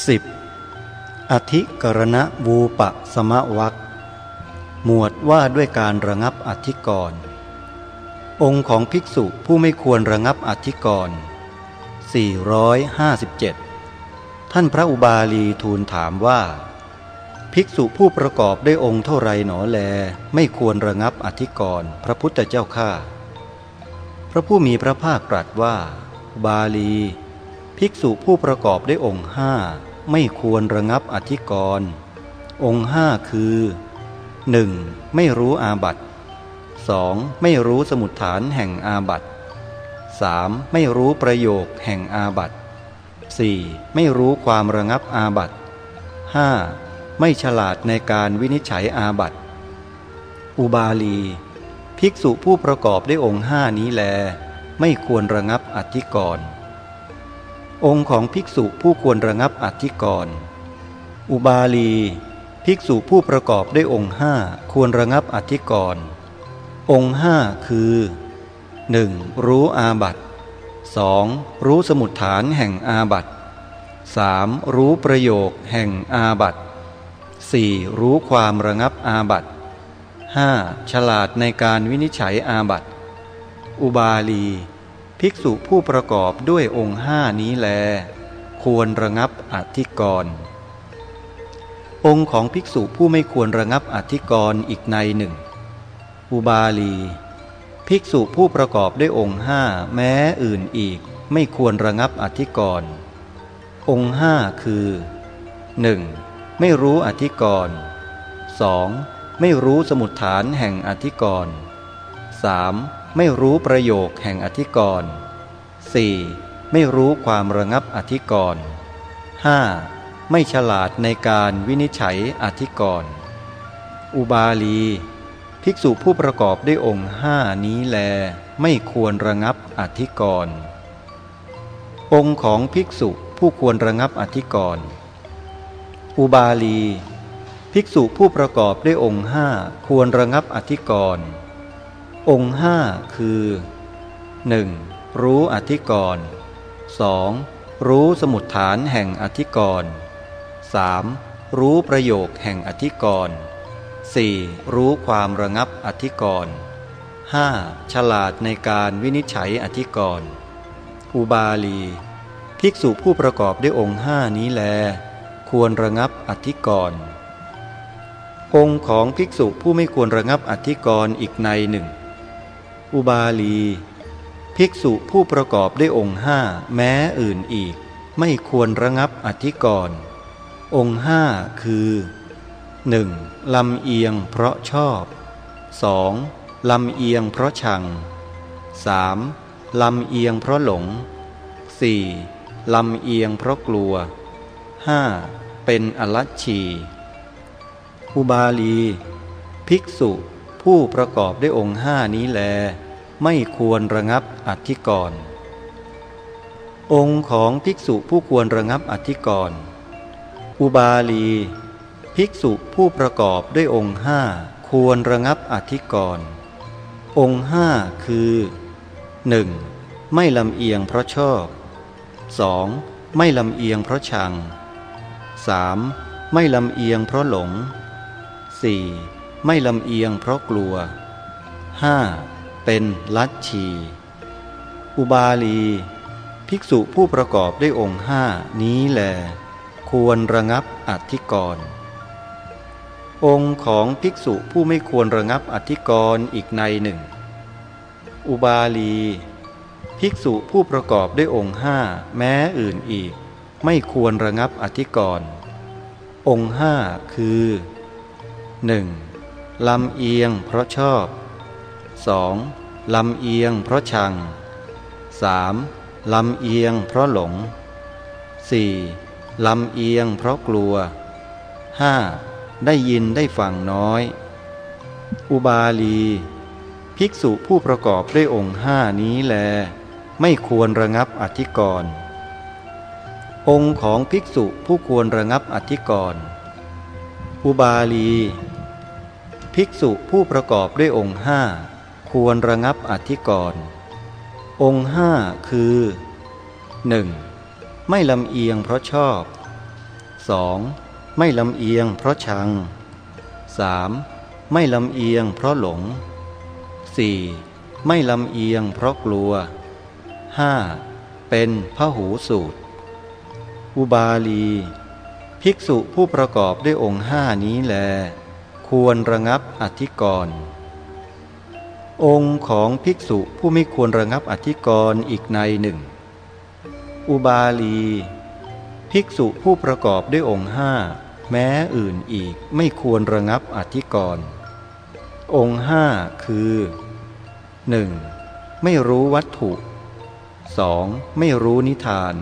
10. อธิกรณวูปะสมวักหมวดว่าด้วยการระงับอธิกรณ์องค์ของภิกษุผู้ไม่ควรระงับอธิกรณ์457 ท่านพระอุบาลีทูลถามว่า ภิกษุผู้ประกอบด้วยองค์เท่าไรหนอแล ไม่ควรระงับอธิกรณ์พระพุทธเจ้าข้าพระผู้มีพระภาคตรัสว่า บาลี ภิกษุผู้ประกอบด้วยองค์ห้าไม่ควรระงับอธิกรณ์องค์ห้าคือ 1. ไม่รู้อาบัติ 2. ไม่รู้สมุดฐานแห่งอาบัติ 3. ไม่รู้ประโยคแห่งอาบัติ 4. ไม่รู้ความระงับอาบัติ 5. ไม่ฉลาดในการวินิจฉัยอาบัติ อุบาลี ภิกษุผู้ประกอบด้วยองค์ห้านี้แล ไม่ควรระงับอธิกรณ์ องค์ของภิกษุผู้ควรระงับอธิกรณ์อุบาลี ภิกษุผู้ประกอบด้วยองค์ห้าควรระงับอธิกรณ์องค์ห้าคือ 1. รู้อาบัต 2. รู้สมุดฐานแห่งอาบัต 3. รู้ประโยคแห่งอาบัต 4. รู้ความระงับอาบัต 5. ฉลาดในการวินิจฉัยอาบัต อุบาลี ภิกษุผู้ประกอบด้วยองค์ห้านี้แล ควรระงับอธิกรณ์องค์ของภิกษุผู้ไม่ควรระงับอธิกรณ์อีกในหนึ่ง อุบาลี ภิกษุผู้ประกอบด้วยองค์ห้าแม้อื่นอีกไม่ควรระงับอธิกรณ์องค์ห้าคือ 1. ไม่รู้อธิกรณ์ 2. ไม่รู้สมุดฐานแห่งอธิกรณ์ 3. ไม่รู้ประโยคแห่งอธิกรณ์ 4. ไม่รู้ความระงับอธิกรณ์ 5. ไม่ฉลาดในการวินิจฉัยอธิกรณ์ อุบาลี ภิกษุผู้ประกอบด้วยองค์ห้านี้แล ไม่ควรระงับอธิกรณ์ องค์ของภิกษุผู้ควรระงับอธิกรณ์ อุบาลี ภิกษุผู้ประกอบด้วยองค์ห้าควรระงับอธิกรณ์ องค์ห้าคือ 1. รู้อธิกรณ์ 2. รู้สมุดฐานแห่งอธิกรณ์ 3. รู้ประโยคแห่งอธิกรณ์ 4. รู้ความระงับอธิกรณ์ 5. ฉลาดในการวินิจฉัยอธิกรณ์ อุบาลี ภิกษุผู้ประกอบด้วยองค์ห้านี้แล ควรระงับอธิกรณ์ องค์ของภิกษุผู้ไม่ควรระงับอธิกรณ์อีกในหนึ่ง อุบาลี ภิกษุผู้ประกอบด้วยองค์ห้าแม้อื่นอีก ไม่ควรระงับอธิกรณ์องค์ห้าคือ 1. ลำเอียงเพราะชอบ 2. ลำเอียงเพราะชัง 3. ลำเอียงเพราะหลง 4. ลำเอียงเพราะกลัว 5. เป็นอลัชชี อุบาลี ภิกษุ ผู้ประกอบด้วยองค์ห้านี้แล ไม่ควรระงับอธิกรณ์องค์ของภิกษุผู้ควรระงับอธิกรณ์อุบาลี ภิกษุผู้ประกอบด้วยองค์ห้าควรระงับอธิกรณ์องค์ห้าคือ 1. ไม่ลำเอียงเพราะชอบ 2. ไม่ลำเอียงเพราะชัง 3. ไม่ลำเอียงเพราะหลง 4. ไม่ลำเอียงเพราะกลัว 5. เป็นลัทชีอุบาลี ภิกษุผู้ประกอบด้วยองค์ห้านี้แล ควรระงับอธิกรณ์องค์ของภิกษุผู้ไม่ควรระงับอธิกรณ์อีกในหนึ่ง อุบาลี ภิกษุผู้ประกอบด้วยองค์ห้าแม้อื่นอีก ไม่ควรระงับอธิกรณ์องค์ห้าคือ 1. ลำเอียงเพราะชอบ 2. ลำเอียงเพราะชัง 3. ลำเอียงเพราะหลง 4. ลำเอียงเพราะกลัว 5. ได้ยินได้ฟังน้อย อุบาลี ภิกษุผู้ประกอบด้วยองค์ห้านี้แล ไม่ควรระงับอธิกรณ์องค์ของภิกษุผู้ควรระงับอธิกรณ์อุบาลี ภิกษุผู้ประกอบด้วยองค์ห้าควรระงับอธิกรณ์องค์ห้าคือ 1. ไม่ลำเอียงเพราะชอบ 2. ไม่ลำเอียงเพราะชัง 3. ไม่ลำเอียงเพราะหลง 4. ไม่ลำเอียงเพราะกลัว 5. เป็นพระหูสูตร อุบาลี ภิกษุผู้ประกอบด้วยองค์ห้านี้แล ควรระงับอธิกรณ์องค์ของภิกษุผู้ไม่ควรระงับอธิกรณ์อีกในหนึ่ง อุบาลี ภิกษุผู้ประกอบด้วยองค์ห้าแม้อื่นอีกไม่ควรระงับอธิกรณ์องค์ห้าคือ 1. ไม่รู้วัตถุ 2. ไม่รู้นิทาน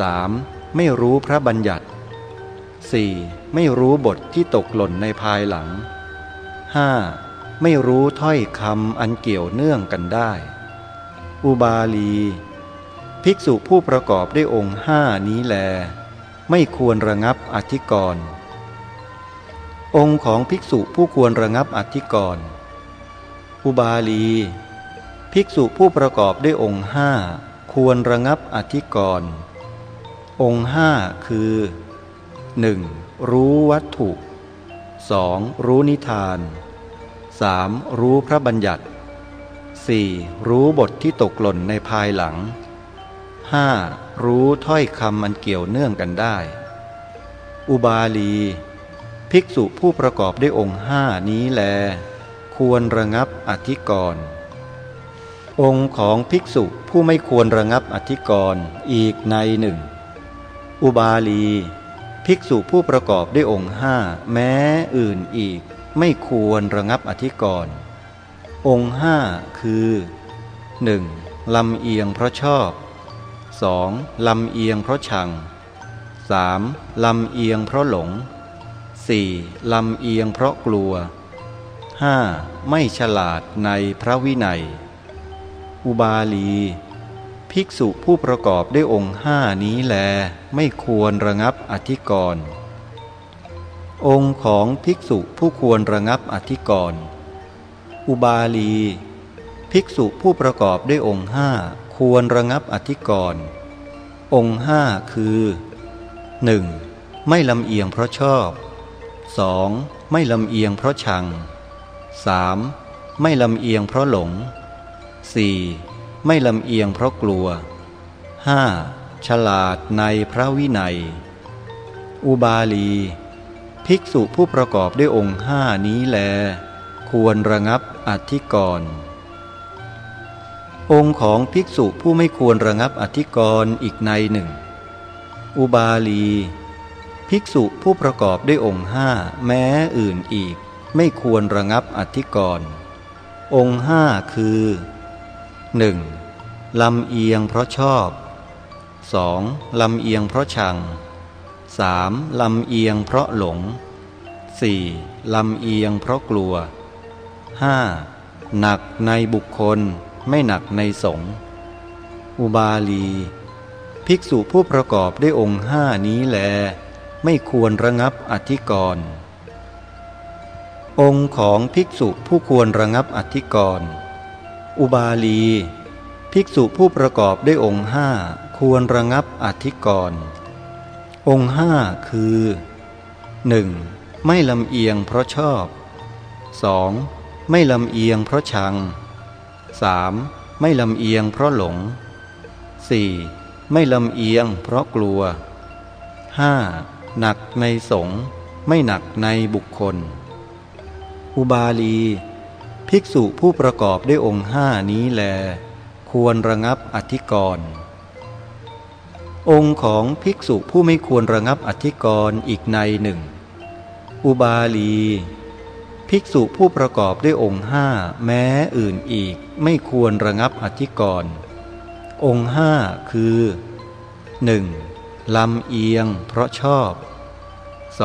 3. ไม่รู้พระบัญญัติ 4. ไม่รู้บทที่ตกหล่นในภายหลัง 5. ไม่รู้ถ้อยคำอันเกี่ยวเนื่องกันได้ อุบาลี ภิกษุผู้ประกอบด้วยองค์ห้านี้แล ไม่ควรระงับอธิกรณ์องค์ของภิกษุผู้ควรระงับอธิกรณ์อุบาลี ภิกษุผู้ประกอบด้วยองค์ห้าควรระงับอธิกรณ์องค์ห้าคือ 1. รู้วัตถุ 2. รู้นิทาน 3. รู้พระบัญญัติ 4. รู้บทที่ตกหล่นในภายหลัง 5. รู้ถ้อยคำอันเกี่ยวเนื่องกันได้ อุบาลี ภิกษุผู้ประกอบด้วยองค์ห้านี้แล ควรระงับอธิกรณ์องค์ของภิกษุผู้ไม่ควรระงับอธิกรณ์อีกในหนึ่ง อุบาลี ภิกษุผู้ประกอบด้วยองค์ห้าแม้อื่นอีก ไม่ควรระงับอธิกรณ์องค์ห้าคือ 1. ลำเอียงเพราะชอบ 2. ลำเอียงเพราะชัง 3. ลำเอียงเพราะหลง 4. ลำเอียงเพราะกลัว 5. ไม่ฉลาดในพระวินัย อุบาลี ภิกษุผู้ประกอบด้วยองค์ห้านี้แล ไม่ควรระงับอธิกรณ์องค์ของภิกษุผู้ควรระงับอธิกรณ์อุบาลี ภิกษุผู้ประกอบด้วยองค์ห้าควรระงับอธิกรณ์องค์ห้าคือ 1. ไม่ลำเอียงเพราะชอบ 2. ไม่ลำเอียงเพราะชัง 3. ไม่ลำเอียงเพราะหลง 4. ไม่ลำเอียงเพราะกลัว 5. ฉลาดในพระวินัย อุบาลี ภิกษุผู้ประกอบด้วยองค์ห้านี้แล ควรระงับอธิกรณ์องค์ของภิกษุผู้ไม่ควรระงับอธิกรณ์อีกในหนึ่ง อุบาลี ภิกษุผู้ประกอบด้วยองค์ห้าแม้อื่นอีก ไม่ควรระงับอธิกรณ์องค์ห้าคือ 1. ลำเอียงเพราะชอบ 2. ลำเอียงเพราะชัง 3. ลำเอียงเพราะหลง 4. ลำเอียงเพราะกลัว 5. หนักในบุคคลไม่หนักในสงฆ์ อุบาลี ภิกษุผู้ประกอบด้วยองค์ห้านี้แล ไม่ควรระงับอธิกรณ์องค์ของภิกษุผู้ควรระงับอธิกรณ์ อุบาลี ภิกษุผู้ประกอบด้วยองค์ห้าควรระงับอธิกรณ์องค์ห้าคือ 1. ไม่ลำเอียงเพราะชอบ 2. ไม่ลำเอียงเพราะชัง 3. ไม่ลำเอียงเพราะหลง 4. ไม่ลำเอียงเพราะกลัว 5. หนักในสงไม่หนักในบุคคล อุบาลี ภิกษุผู้ประกอบด้วยองค์ห้านี้แล ควรระงับอธิกรณ์องค์ของภิกษุผู้ไม่ควรระงับอธิกรณ์อีกในหนึ่ง อุบาลี ภิกษุผู้ประกอบด้วยองค์ห้าแม้อื่นอีกไม่ควรระงับอธิกรณ์องค์ห้าคือ 1. ลำเอียงเพราะชอบ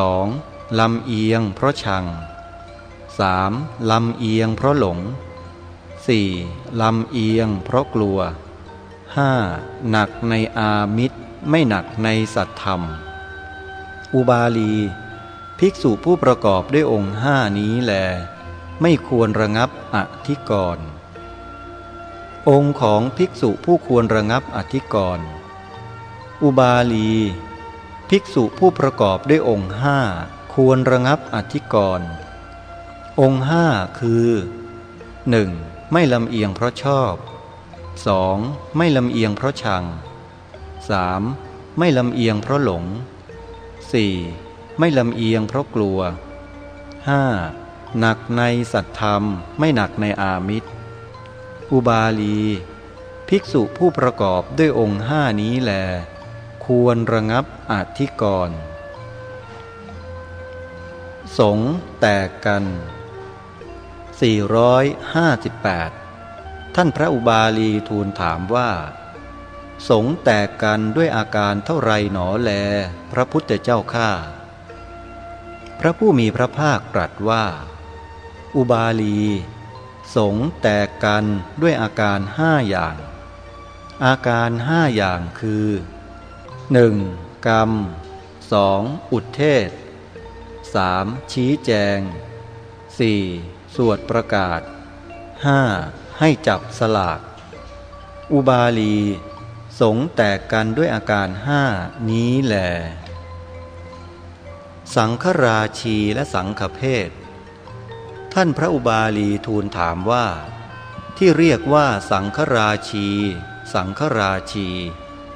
2. ลำเอียงเพราะชัง 3. ลำเอียงเพราะหลง 4. ลำเอียงเพราะกลัว 5. หนักในอามิตรไม่หนักในสัตธรรม อุบาลี ภิกษุผู้ประกอบด้วยองค์ห้านี้แล ไม่ควรระงับอธิกรณ์องค์ของภิกษุผู้ควรระงับอธิกรณ์อุบาลี ภิกษุผู้ประกอบด้วยองค์ห้าควรระงับอธิกรณ์ องค์ห้าคือ 1. ไม่ลำเอียงเพราะชอบ 2. ไม่ลำเอียงเพราะชัง 3. ไม่ลำเอียงเพราะหลง 4. ไม่ลำเอียงเพราะกลัว 5. หนักในสัตธรรม ไม่หนักในอามิตร อุบาลี ภิกษุผู้ประกอบด้วยองค์ห้านี้แล ควรระงับอธิกรณสงแตกกัน 458 ท่านพระอุบาลีทูลถามว่า สงแตกกันด้วยอาการเท่าไรหนอแล พระพุทธเจ้าข้าพระผู้มีพระภาคตรัสว่า อุบาลี สงแตกกันด้วยอาการห้าอย่าง อาการห้าอย่างคือ 1. กรรม 2. อุทเทศ 3. ชี้แจง 4. สวดประกาศ 5. ให้จับสลาก อุบาลี สงแตกกันด้วยอาการห้านี้แหลสังฆราชีและสังฆเพศ ท่านพระอุบาลีทูลถามว่า ที่เรียกว่าสังฆราชี สังฆราชี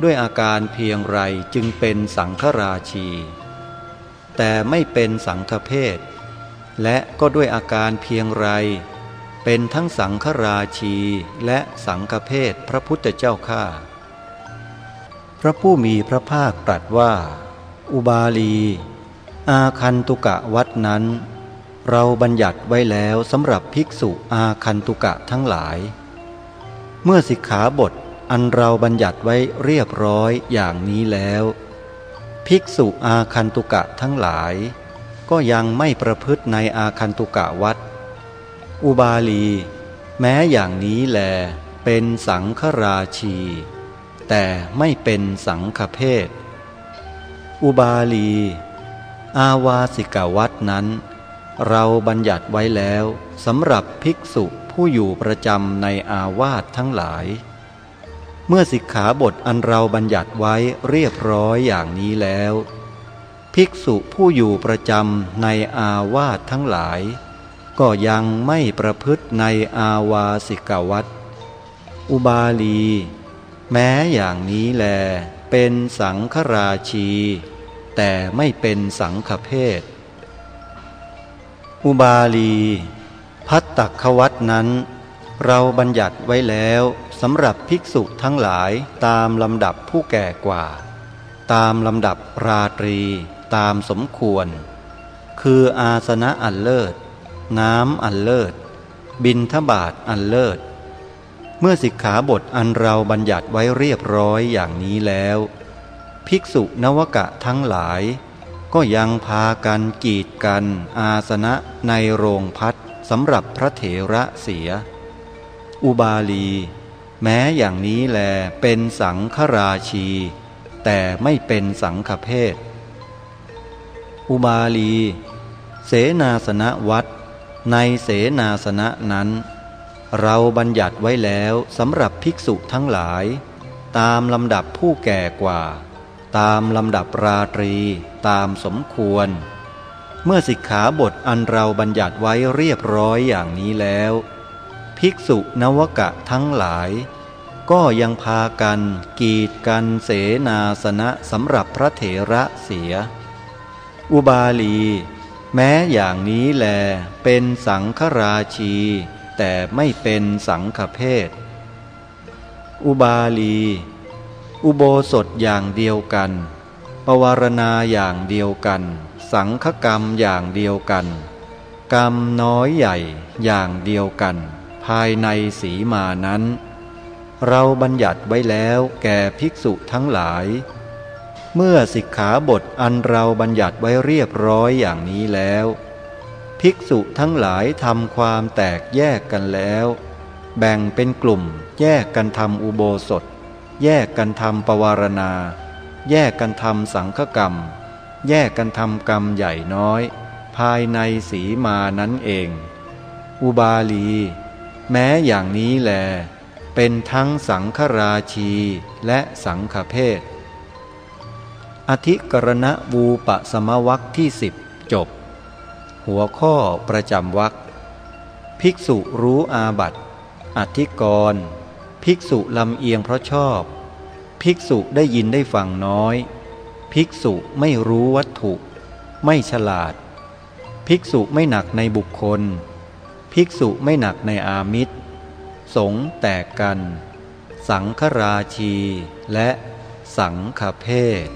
ด้วยอาการเพียงไรจึงเป็นสังฆราชี แต่ไม่เป็นสังฆเพศ และก็ด้วยอาการเพียงไร เป็นทั้งสังฆราชีและสังฆเพศพระพุทธเจ้าข้าพระผู้มีพระภาคตรัสว่า อุบาลี อาคันตุกะวัดนั้น เราบัญญัติไว้แล้วสำหรับภิกษุอาคันตุกะทั้งหลาย เมื่อสิกขาบทอันเราบัญญัติไว้เรียบร้อยอย่างนี้แล้ว ภิกษุอาคันตุกะทั้งหลาย ก็ยังไม่ประพฤติในอาคันตุกะวัดอุบาลี แม้อย่างนี้แล เป็นสังฆราชี แต่ไม่เป็นสังฆเพศ อุบาลี อาวาสิกวัดนั้น เราบัญญัติไว้แล้วสำหรับภิกษุผู้อยู่ประจำในอาวาสทั้งหลาย เมื่อสิกขาบทอันเราบัญญัติไว้เรียบร้อยอย่างนี้แล้ว ภิกษุผู้อยู่ประจำในอาวาสทั้งหลาย ก็ยังไม่ประพฤติในอาวาสิกวัตอุบาลี แม้อย่างนี้แล เป็นสังฆราชี แต่ไม่เป็นสังฆเพศ อุบาลี พัตตควัตนั้น เราบัญญัติไว้แล้วสำหรับภิกษุทั้งหลายตามลำดับผู้แก่กว่า ตามลำดับราตรี ตามสมควร คืออาสนะอันเลิศ น้ำอันเลิศ บินทบาทอันเลิศ เมื่อสิกขาบทอันเราบัญญัติไว้เรียบร้อยอย่างนี้แล้ว ภิกษุนวกะทั้งหลาย ก็ยังพากันกีดกัน อาสนะในโรงพัดสำหรับพระเถระเสีย อุบาลี แม้อย่างนี้แลเป็นสังฆราชี แต่ไม่เป็นสังฆเพศ อุบาลี เสนาสนะวัด ในเสนาสนะนั้น เราบัญญัติไว้แล้วสำหรับภิกษุทั้งหลาย ตามลำดับผู้แก่กว่า ตามลำดับราตรี ตามสมควร เมื่อสิกขาบทอันเราบัญญัติไว้เรียบร้อยอย่างนี้แล้ว ภิกษุนวกะทั้งหลายก็ยังพากันกีดกันเสนาสนะสำหรับพระเถระเสีย อุบาลี แม้อย่างนี้แลเป็นสังฆราชี แต่ไม่เป็นสังฆเพศ อุบาลี อุโบสถอย่างเดียวกันปวารณาอย่างเดียวกัน สังฆกรรมอย่างเดียวกัน กรรมน้อยใหญ่อย่างเดียวกัน ภายในสีมานั้น เราบัญญัติไว้แล้วแก่ภิกษุทั้งหลาย เมื่อสิกขาบทอันเราบัญญัติไว้เรียบร้อยอย่างนี้แล้ว ภิกษุทั้งหลายทำความแตกแยกกันแล้ว แบ่งเป็นกลุ่ม แยกกันทำอุโบสถ แยกกันทำปวารณา แยกกันทำสังฆกรรม แยกกันทำกรรมใหญ่น้อย ภายในสีมานั้นเอง อุบาลี แม้อย่างนี้แล เป็นทั้งสังฆราชีและสังฆเพศ อธิกรณวูปสมวักที่สิบจบ หัวข้อประจำวักภิกษุรู้อาบัตอธิกรณ์ภิกษุลำเอียงเพราะชอบ ภิกษุได้ยินได้ฟังน้อย ภิกษุไม่รู้วัตถุ ไม่ฉลาด ภิกษุไม่หนักในบุคคล ภิกษุไม่หนักในอามิตร สงแตกกัน สังฆราชีและสังฆเพศ